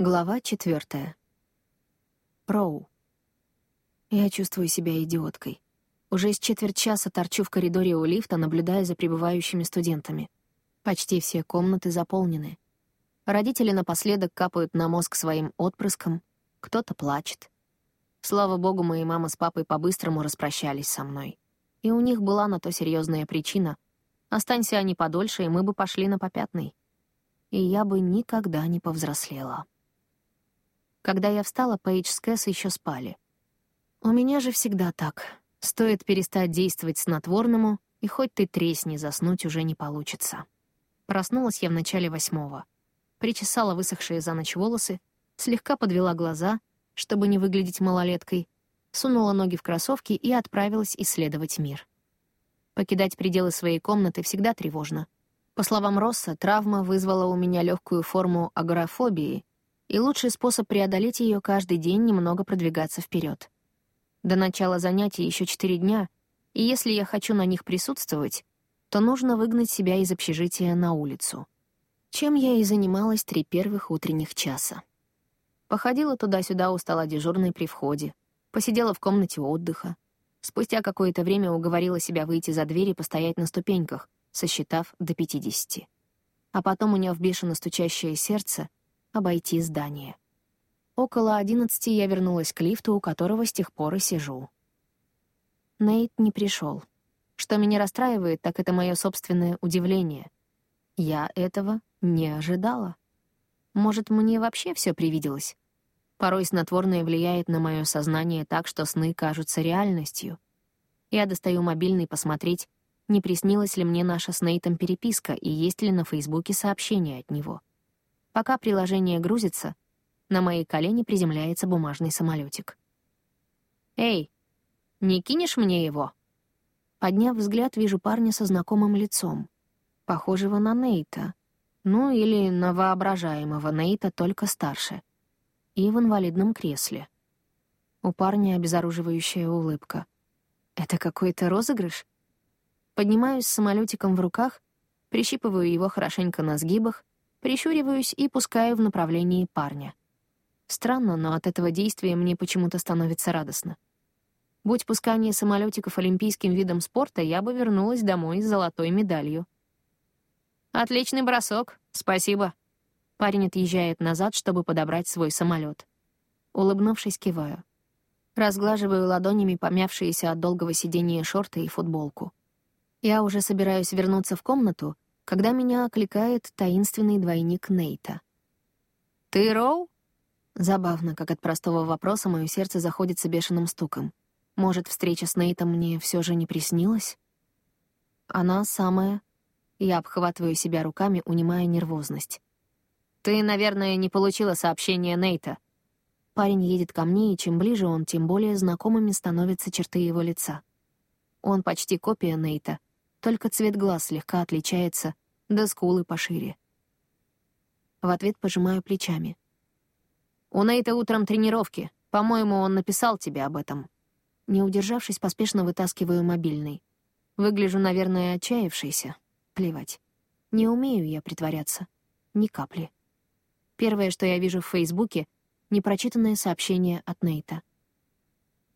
Глава четвертая. Роу. Я чувствую себя идиоткой. Уже с четверть часа торчу в коридоре у лифта, наблюдая за прибывающими студентами. Почти все комнаты заполнены. Родители напоследок капают на мозг своим отпрыском, кто-то плачет. Слава богу, мои мама с папой по-быстрому распрощались со мной. И у них была на то серьезная причина. Останься они подольше, и мы бы пошли на попятный. И я бы никогда не повзрослела. Когда я встала, Пейдж с Кэс еще спали. У меня же всегда так. Стоит перестать действовать снотворному, и хоть ты тресни, заснуть уже не получится. Проснулась я в начале восьмого. Причесала высохшие за ночь волосы, слегка подвела глаза, чтобы не выглядеть малолеткой, сунула ноги в кроссовки и отправилась исследовать мир. Покидать пределы своей комнаты всегда тревожно. По словам Росса, травма вызвала у меня легкую форму агорафобии, и лучший способ преодолеть ее каждый день немного продвигаться вперед. До начала занятий еще четыре дня, и если я хочу на них присутствовать, то нужно выгнать себя из общежития на улицу. Чем я и занималась три первых утренних часа. Походила туда-сюда у стола дежурной при входе, посидела в комнате отдыха. Спустя какое-то время уговорила себя выйти за дверь и постоять на ступеньках, сосчитав до пятидесяти. А потом, уняв бешено стучащее сердце, обойти здание. Около одиннадцати я вернулась к лифту, у которого с тех пор и сижу. Нейт не пришел. Что меня расстраивает, так это мое собственное удивление. Я этого не ожидала. Может, мне вообще все привиделось? Порой снотворное влияет на мое сознание так, что сны кажутся реальностью. Я достаю мобильный посмотреть, не приснилась ли мне наша с Нейтом переписка и есть ли на Фейсбуке сообщение от него. Пока приложение грузится, на мои колени приземляется бумажный самолетик. «Эй, не кинешь мне его?» Подняв взгляд, вижу парня со знакомым лицом, похожего на Нейта, ну или на воображаемого Нейта, только старше, и в инвалидном кресле. У парня обезоруживающая улыбка. Это какой-то розыгрыш? Поднимаюсь с самолетиком в руках, прищипываю его хорошенько на сгибах, прищуриваюсь и пускаю в направлении парня. Странно, но от этого действия мне почему-то становится радостно. Будь пускание самолетиков олимпийским видом спорта, я бы вернулась домой с золотой медалью. «Отличный бросок, спасибо». Парень отъезжает назад, чтобы подобрать свой самолет. Улыбнувшись, киваю. Разглаживаю ладонями помявшиеся от долгого сидения шорты и футболку. Я уже собираюсь вернуться в комнату, когда меня окликает таинственный двойник Нейта. «Ты Роу?» Забавно, как от простого вопроса мое сердце заходится бешеным стуком. Может, встреча с Нейтом мне все же не приснилась? Она самая. Я обхватываю себя руками, унимая нервозность. «Ты, наверное, не получила сообщение Нейта». Парень едет ко мне, и чем ближе он, тем более знакомыми становятся черты его лица. Он почти копия Нейта, только цвет глаз слегка отличается, да скулы пошире. В ответ пожимаю плечами. «У Нейта утром тренировки. По-моему, он написал тебе об этом». Не удержавшись, поспешно вытаскиваю мобильный. Выгляжу, наверное, отчаявшейся. Плевать. Не умею я притворяться. Ни капли. Первое, что я вижу в Фейсбуке — непрочитанное сообщение от Нейта.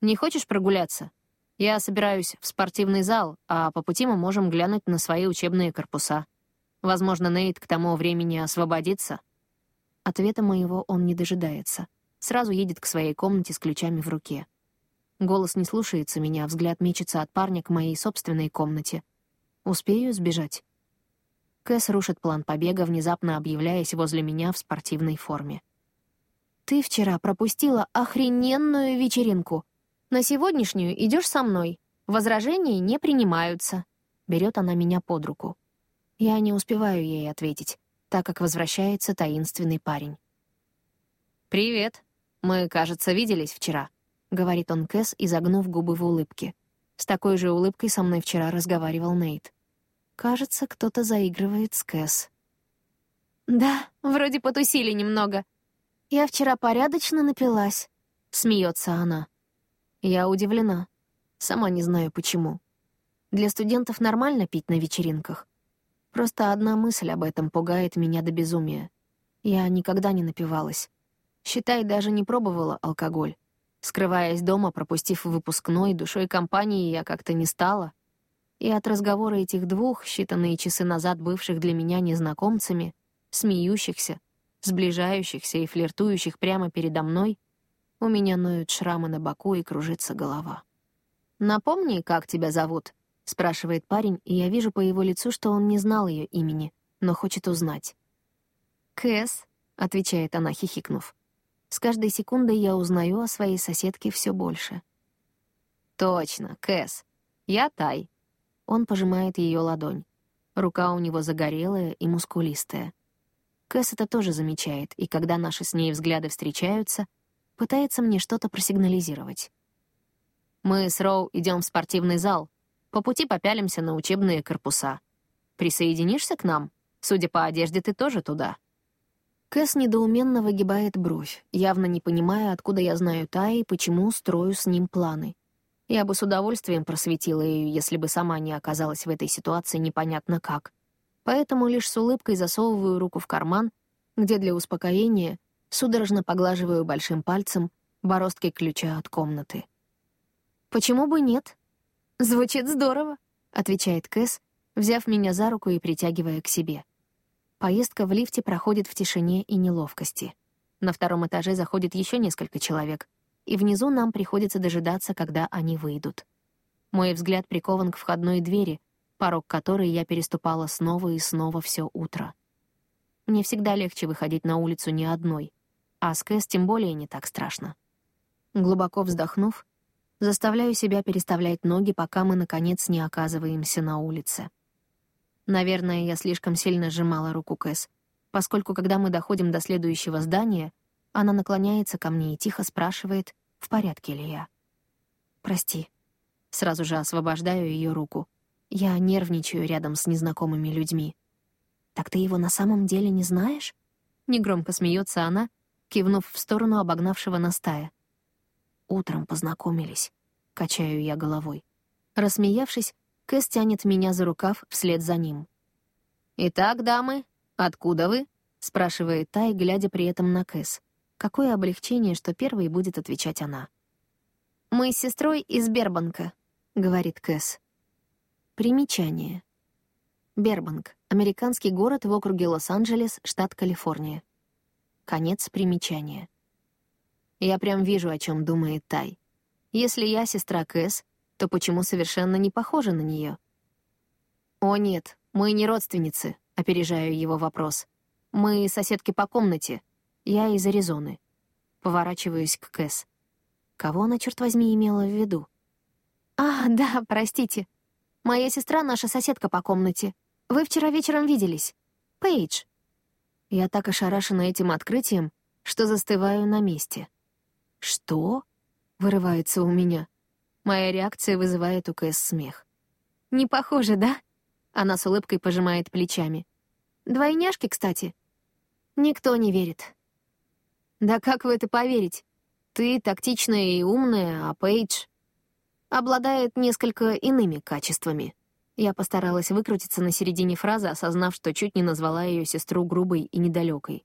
«Не хочешь прогуляться? Я собираюсь в спортивный зал, а по пути мы можем глянуть на свои учебные корпуса. Возможно, Нейт к тому времени освободится». Ответа моего он не дожидается. Сразу едет к своей комнате с ключами в руке. Голос не слушается меня, взгляд мечется от парня к моей собственной комнате. Успею сбежать? Кэс рушит план побега, внезапно объявляясь возле меня в спортивной форме. «Ты вчера пропустила охрененную вечеринку. На сегодняшнюю идешь со мной. Возражения не принимаются». Берет она меня под руку. Я не успеваю ей ответить, так как возвращается таинственный парень. «Привет. Мы, кажется, виделись вчера». — говорит он Кэс, изогнув губы в улыбке. С такой же улыбкой со мной вчера разговаривал Нейт. Кажется, кто-то заигрывает с Кэс. «Да, вроде потусили немного. Я вчера порядочно напилась», — смеется она. Я удивлена. Сама не знаю, почему. Для студентов нормально пить на вечеринках. Просто одна мысль об этом пугает меня до безумия. Я никогда не напивалась. Считай, даже не пробовала алкоголь. Скрываясь дома, пропустив выпускной, душой компании я как-то не стала. И от разговора этих двух, считанные часы назад бывших для меня незнакомцами, смеющихся, сближающихся и флиртующих прямо передо мной, у меня ноют шрамы на боку и кружится голова. «Напомни, как тебя зовут?» — спрашивает парень, и я вижу по его лицу, что он не знал ее имени, но хочет узнать. «Кэс», — отвечает она, хихикнув. С каждой секундой я узнаю о своей соседке все больше. «Точно, Кэс. Я Тай». Он пожимает ее ладонь. Рука у него загорелая и мускулистая. Кэс это тоже замечает, и когда наши с ней взгляды встречаются, пытается мне что-то просигнализировать. Мы с Роу идем в спортивный зал. По пути попялимся на учебные корпуса. Присоединишься к нам? Судя по одежде, ты тоже туда. Кэс недоуменно выгибает бровь, явно не понимая, откуда я знаю Тай и почему строю с ним планы. Я бы с удовольствием просветила ее, если бы сама не оказалась в этой ситуации непонятно как. Поэтому лишь с улыбкой засовываю руку в карман, где для успокоения судорожно поглаживаю большим пальцем бороздкой ключа от комнаты. «Почему бы нет?» «Звучит здорово», — отвечает Кэс, взяв меня за руку и притягивая к себе. Поездка в лифте проходит в тишине и неловкости. На втором этаже заходит еще несколько человек, и внизу нам приходится дожидаться, когда они выйдут. Мой взгляд прикован к входной двери, порог которой я переступала снова и снова все утро. Мне всегда легче выходить на улицу не одной, а с Кэс тем более не так страшно. Глубоко вздохнув, заставляю себя переставлять ноги, пока мы, наконец, не оказываемся на улице. Наверное, я слишком сильно сжимала руку Кэс, поскольку, когда мы доходим до следующего здания, она наклоняется ко мне и тихо спрашивает, в порядке ли я. «Прости». Сразу же освобождаю ее руку. Я нервничаю рядом с незнакомыми людьми. «Так ты его на самом деле не знаешь?» Негромко смеется она, кивнув в сторону обогнавшего настая. «Утром познакомились», — качаю я головой. Рассмеявшись, Кэс тянет меня за рукав вслед за ним. «Итак, дамы, откуда вы?» — спрашивает Тай, глядя при этом на Кэс. Какое облегчение, что первой будет отвечать она. «Мы с сестрой из Бербанка», — говорит Кэс. Примечание. Бербанк — американский город в округе Лос-Анджелес, штат Калифорния. Конец примечания. Я прям вижу, о чем думает Тай. Если я сестра Кэс, то почему совершенно не похожа на нее? «О нет, мы не родственницы», — опережаю его вопрос. «Мы соседки по комнате. Я из Аризоны». Поворачиваюсь к Кэс. Кого она, черт возьми, имела в виду? «А, да, простите. Моя сестра — наша соседка по комнате. Вы вчера вечером виделись. Пейдж». Я так ошарашена этим открытием, что застываю на месте. «Что?» — вырывается у меня. Моя реакция вызывает у Кэс смех. «Не похоже, да?» Она с улыбкой пожимает плечами. «Двойняшки, кстати?» Никто не верит. «Да как в это поверить? Ты тактичная и умная, а Пейдж...» обладает несколько иными качествами. Я постаралась выкрутиться на середине фразы, осознав, что чуть не назвала ее сестру грубой и недалекой.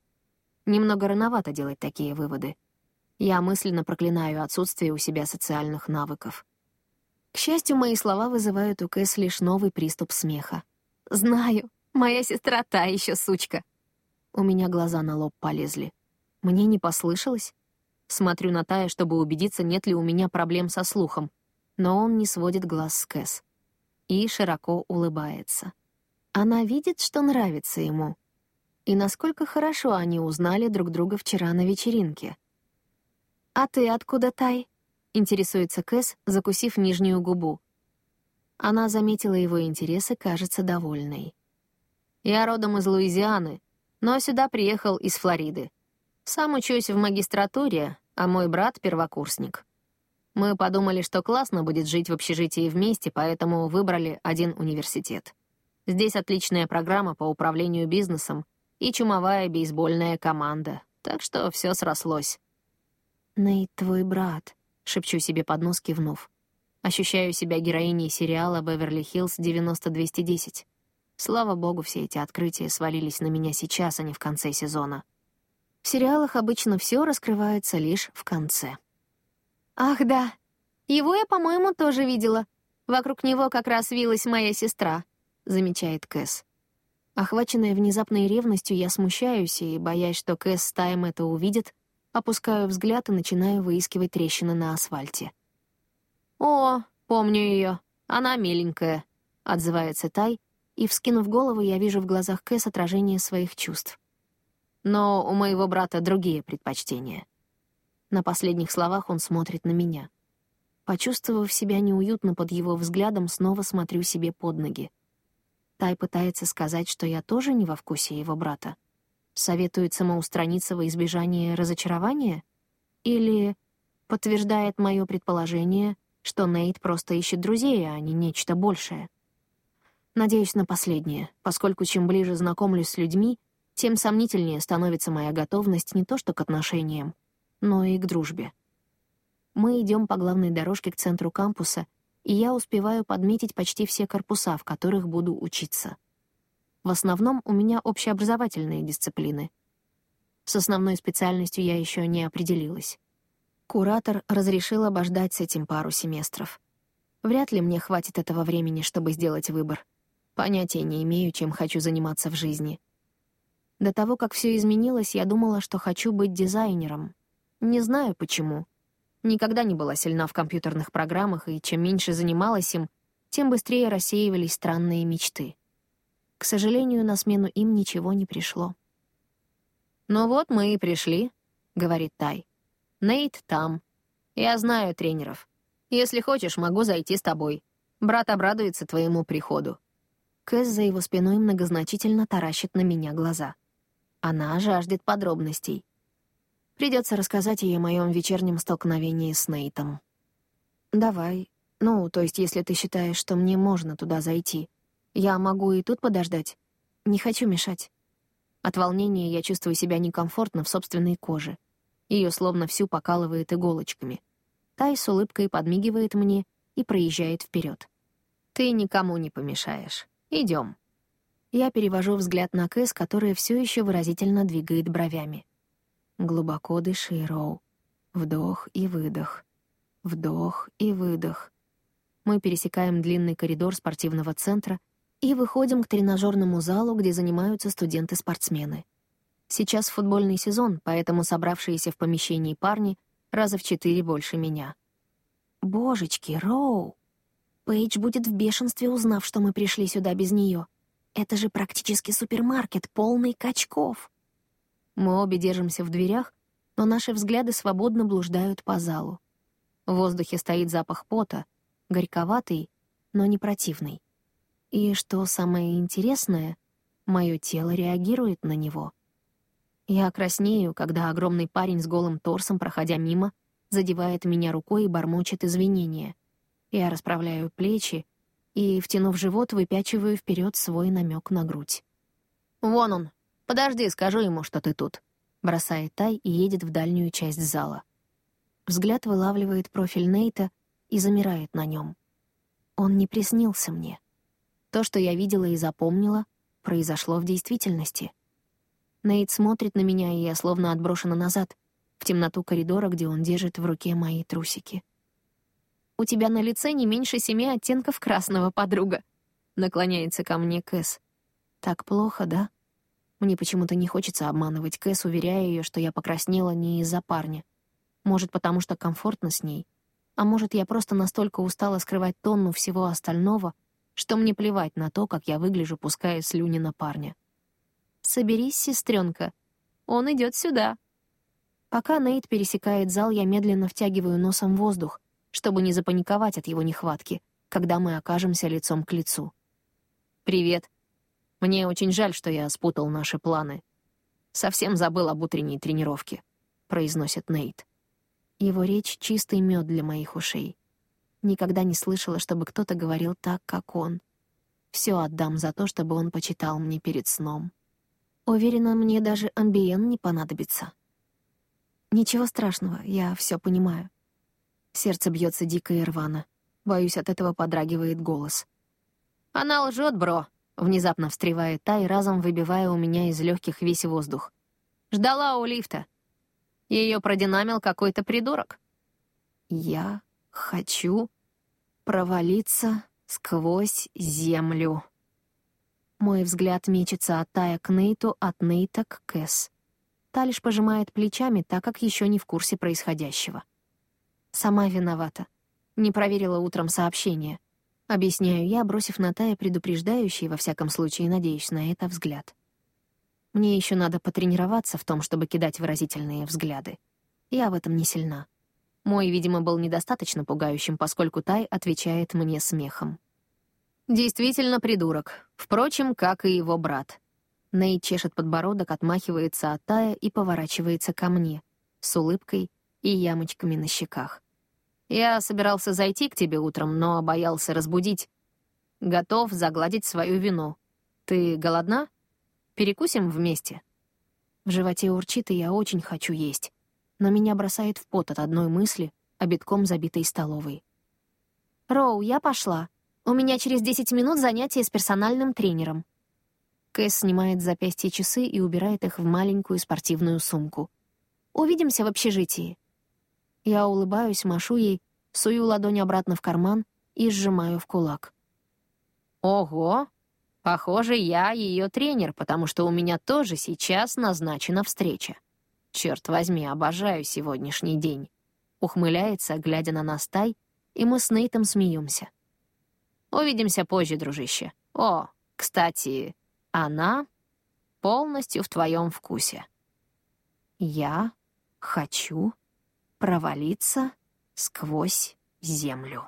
Немного рановато делать такие выводы. Я мысленно проклинаю отсутствие у себя социальных навыков. К счастью, мои слова вызывают у Кэс лишь новый приступ смеха. «Знаю, моя сестра та еще сучка». У меня глаза на лоб полезли. Мне не послышалось? Смотрю на Тая, чтобы убедиться, нет ли у меня проблем со слухом. Но он не сводит глаз с Кэс. И широко улыбается. Она видит, что нравится ему. И насколько хорошо они узнали друг друга вчера на вечеринке. «А ты откуда, Тай?» — интересуется Кэс, закусив нижнюю губу. Она заметила его интерес и кажется довольной. «Я родом из Луизианы, но сюда приехал из Флориды. Сам учусь в магистратуре, а мой брат — первокурсник. Мы подумали, что классно будет жить в общежитии вместе, поэтому выбрали один университет. Здесь отличная программа по управлению бизнесом и чумовая бейсбольная команда, так что все срослось». «Нейт, твой брат», — шепчу себе под нос, кивнув. Ощущаю себя героиней сериала «Беверли-Хиллз 90210». Слава богу, все эти открытия свалились на меня сейчас, а не в конце сезона. В сериалах обычно все раскрывается лишь в конце. «Ах, да. Его я, по-моему, тоже видела. Вокруг него как раз вилась моя сестра», — замечает Кэс. Охваченная внезапной ревностью, я смущаюсь и, боясь, что Кэс с Тайм это увидит, опускаю взгляд и начинаю выискивать трещины на асфальте. «О, помню ее. Она миленькая», — отзывается Тай, и, вскинув голову, я вижу в глазах Кэс отражение своих чувств. Но у моего брата другие предпочтения. На последних словах он смотрит на меня. Почувствовав себя неуютно под его взглядом, снова смотрю себе под ноги. Тай пытается сказать, что я тоже не во вкусе его брата. Советует самоустраниться во избежание разочарования? Или подтверждает мое предположение, что Нейт просто ищет друзей, а не нечто большее? Надеюсь на последнее, поскольку чем ближе знакомлюсь с людьми, тем сомнительнее становится моя готовность не то что к отношениям, но и к дружбе. Мы идем по главной дорожке к центру кампуса, и я успеваю подметить почти все корпуса, в которых буду учиться. В основном у меня общеобразовательные дисциплины. С основной специальностью я еще не определилась. Куратор разрешил обождать с этим пару семестров. Вряд ли мне хватит этого времени, чтобы сделать выбор. Понятия не имею, чем хочу заниматься в жизни — до того, как все изменилось, я думала, что хочу быть дизайнером. Не знаю почему. Никогда не была сильна в компьютерных программах, и чем меньше занималась им, тем быстрее рассеивались странные мечты. К сожалению, на смену им ничего не пришло. «Ну вот мы и пришли», — говорит Тай. «Нейт там. Я знаю тренеров. Если хочешь, могу зайти с тобой. Брат обрадуется твоему приходу». Кэс за его спиной многозначительно таращит на меня глаза. Она жаждет подробностей. Придется рассказать ей о моем вечернем столкновении с Нейтом. «Давай. Ну, то есть, если ты считаешь, что мне можно туда зайти. Я могу и тут подождать. Не хочу мешать». От волнения я чувствую себя некомфортно в собственной коже. Ее словно всю покалывает иголочками. Тай с улыбкой подмигивает мне и проезжает вперед. «Ты никому не помешаешь. Идем. Я перевожу взгляд на Кэс, которая все еще выразительно двигает бровями. Глубоко дыши, Роу. Вдох и выдох. Вдох и выдох. Мы пересекаем длинный коридор спортивного центра и выходим к тренажерному залу, где занимаются студенты-спортсмены. Сейчас футбольный сезон, поэтому собравшиеся в помещении парни раза в четыре больше меня. «Божечки, Роу!» Пейдж будет в бешенстве, узнав, что мы пришли сюда без нее. Это же практически супермаркет, полный качков. Мы обе держимся в дверях, но наши взгляды свободно блуждают по залу. В воздухе стоит запах пота, горьковатый, но не противный. И что самое интересное, мое тело реагирует на него. Я краснею, когда огромный парень с голым торсом, проходя мимо, задевает меня рукой и бормочет извинения. Я расправляю плечи, и, втянув живот, выпячиваю вперед свой намек на грудь. «Вон он! Подожди, скажу ему, что ты тут!» Бросает Тай и едет в дальнюю часть зала. Взгляд вылавливает профиль Нейта и замирает на нем. Он не приснился мне. То, что я видела и запомнила, произошло в действительности. Нейт смотрит на меня, и я словно отброшена назад, в темноту коридора, где он держит в руке мои трусики. У тебя на лице не меньше семи оттенков красного, подруга. Наклоняется ко мне Кэс. Так плохо, да? Мне почему-то не хочется обманывать Кэс, уверяя ее, что я покраснела не из-за парня. Может, потому что комфортно с ней. А может, я просто настолько устала скрывать тонну всего остального, что мне плевать на то, как я выгляжу, пуская слюни на парня. «Соберись, сестренка. Он идет сюда». Пока Нейт пересекает зал, я медленно втягиваю носом воздух, чтобы не запаниковать от его нехватки, когда мы окажемся лицом к лицу. «Привет. Мне очень жаль, что я спутал наши планы. Совсем забыл об утренней тренировке», — произносит Нейт. Его речь — чистый мед для моих ушей. Никогда не слышала, чтобы кто-то говорил так, как он. Все отдам за то, чтобы он почитал мне перед сном. Уверена, мне даже амбиен не понадобится. Ничего страшного, я все понимаю. Сердце бьется дико и рвано. Боюсь, от этого подрагивает голос. «Она лжет, бро!» — внезапно встревает та и разом выбивая у меня из легких весь воздух. Ждала у лифта. Ее продинамил какой-то придурок. Я хочу провалиться сквозь землю. Мой взгляд мечется от Тая к Нейту, от Нейта к Кэс. Та лишь пожимает плечами, так как еще не в курсе происходящего. Сама виновата. Не проверила утром сообщение. Объясняю я, бросив на Тая предупреждающий, во всяком случае, надеюсь на это, взгляд. Мне еще надо потренироваться в том, чтобы кидать выразительные взгляды. Я в этом не сильна. Мой, видимо, был недостаточно пугающим, поскольку Тай отвечает мне смехом. Действительно придурок. Впрочем, как и его брат. Ней чешет подбородок, отмахивается от Тая и поворачивается ко мне, с улыбкой и ямочками на щеках. «Я собирался зайти к тебе утром, но боялся разбудить. Готов загладить свою вину. Ты голодна?» Перекусим вместе?» В животе урчит, и я очень хочу есть. Но меня бросает в пот от одной мысли о битком забитой столовой. «Роу, я пошла. У меня через 10 минут занятие с персональным тренером». Кэс снимает с запястья часы и убирает их в маленькую спортивную сумку. «Увидимся в общежитии». Я улыбаюсь, машу ей, сую ладонь обратно в карман и сжимаю в кулак. «Ого! Похоже, я ее тренер, потому что у меня тоже сейчас назначена встреча. Черт возьми, обожаю сегодняшний день. Ухмыляется, глядя на нас Тай, и мы с Нейтом смеемся. Увидимся позже, дружище. О, кстати, она полностью в твоем вкусе. Я хочу провалиться сквозь землю.